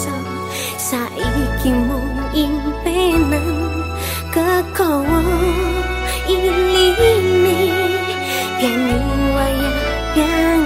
さ最近もいんべなん過去を入りに現はやや